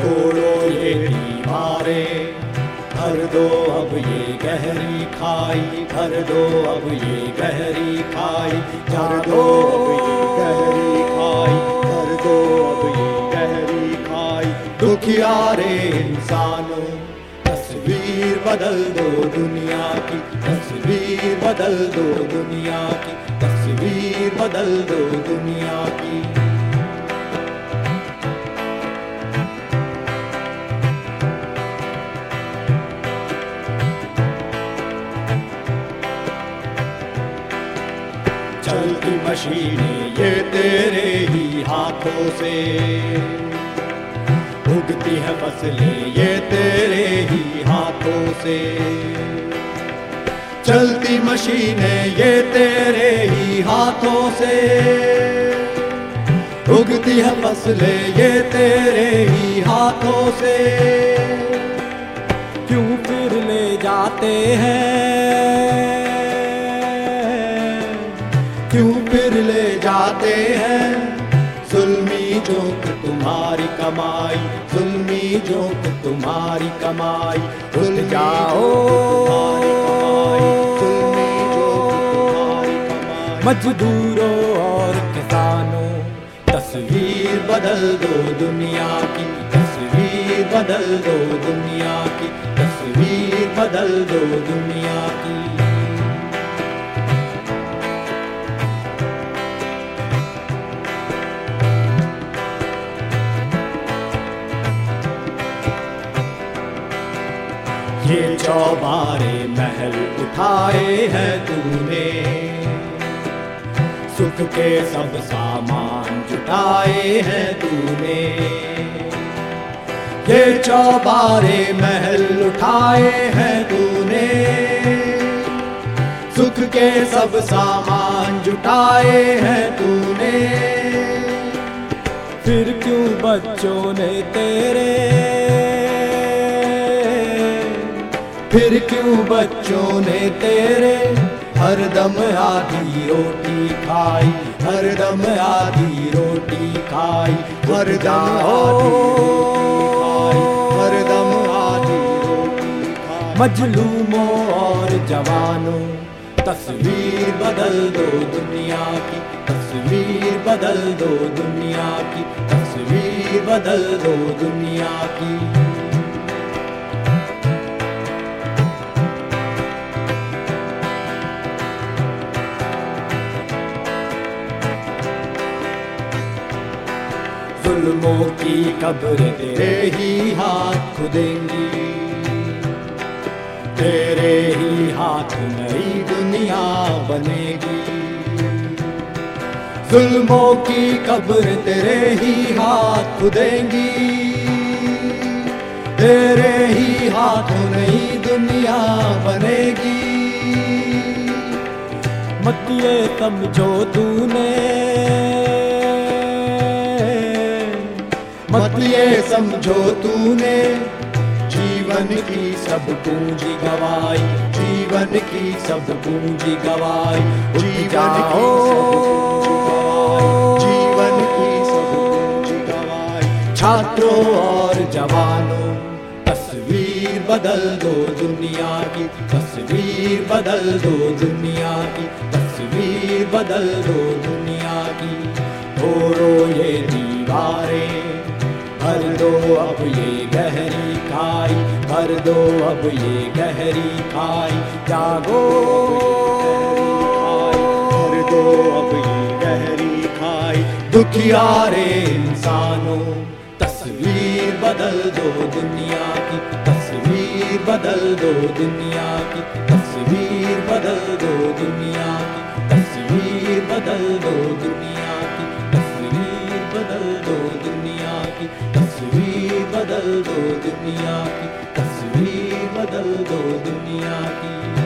तोड़ो ये दीवारें। भर दो अब ये गहरी खाई, भर दो अब ये गहरी खाई। भर दो अब ये गहरी खाई, भर दो अब ये गहरी खाई। दुखियारे इंसानों, तस्वीर बदल दो दुनिया की। तस्वीर बदल दो दुनिया की, तस्वीर बदल दो दुनिया की। मशीनें, ये तेरे ही हाथों से। उगती है फ़सलें, ये तेरे ही हाथों से। चलती मशीनें, ये तेरे ही हाथों से। उगती है फ़सलें, ये तेरे ही हाथों से। क्यों फिर ले जाते हैं? क्यों फिर ले जाते हैं? जुल्मी जोक तुम्हारी कमाई, जुल्मी जोक तुम्हारी कमाई। भूल जाओ मजदूरों और किसानों, तस्वीर बदल दो दुनिया की, तस्वीर बदल दो दुनिया की, तस्वीर बदल दो दुनिया ये चौबारे महल उठाए हैं तूने सुख के सब सामान जुटाए हैं तूने ये चौबारे महल उठाए हैं तूने सुख के सब सामान जुटाए हैं तूने फिर क्यों बच्चों ने तेरे फिर क्यों बच्चों ने तेरे? हर दम आधी रोटी खाई, हर दम आधी रोटी खाई हर दम हर दम आधी मजलूमों और जवानों, तस्वीर बदल दो दुनिया की, तस्वीर बदल दो दुनिया की, तस्वीर बदल दो दुनिया की। जुल्मों की कब्र तेरे ही हाथ खुदेंगी तेरे ही हाथ नई दुनिया बनेगी। जुल्मों की कब्र तेरे ही हाथ खुदेंगी तेरे ही हाथ नई दुनिया बनेगी। मत ये समझो तूने मत ये समझो तूने, जीवन की सब पूंजी गवाई, जीवन की सब पूंजी गवाई, जीवन की जीवन की सब पूंजी गवाई। छात्रों और जवानों, तस्वीर बदल दो दुनिया की, तस्वीर बदल दो दुनिया की, तस्वीर बदल दो दुनिया की। तोड़ो ये दीवारें भर दो अब ये गहरी खाई, भर दो अब ये गहरी खाई, जागो। भर दो अब ये गहरी खाई दुखियारे इंसानों, तस्वीर बदल दो दुनिया की, तस्वीर बदल दो दुनिया की, तस्वीर बदल दो दुनिया की की तस्वीर बदल दो दुनिया की।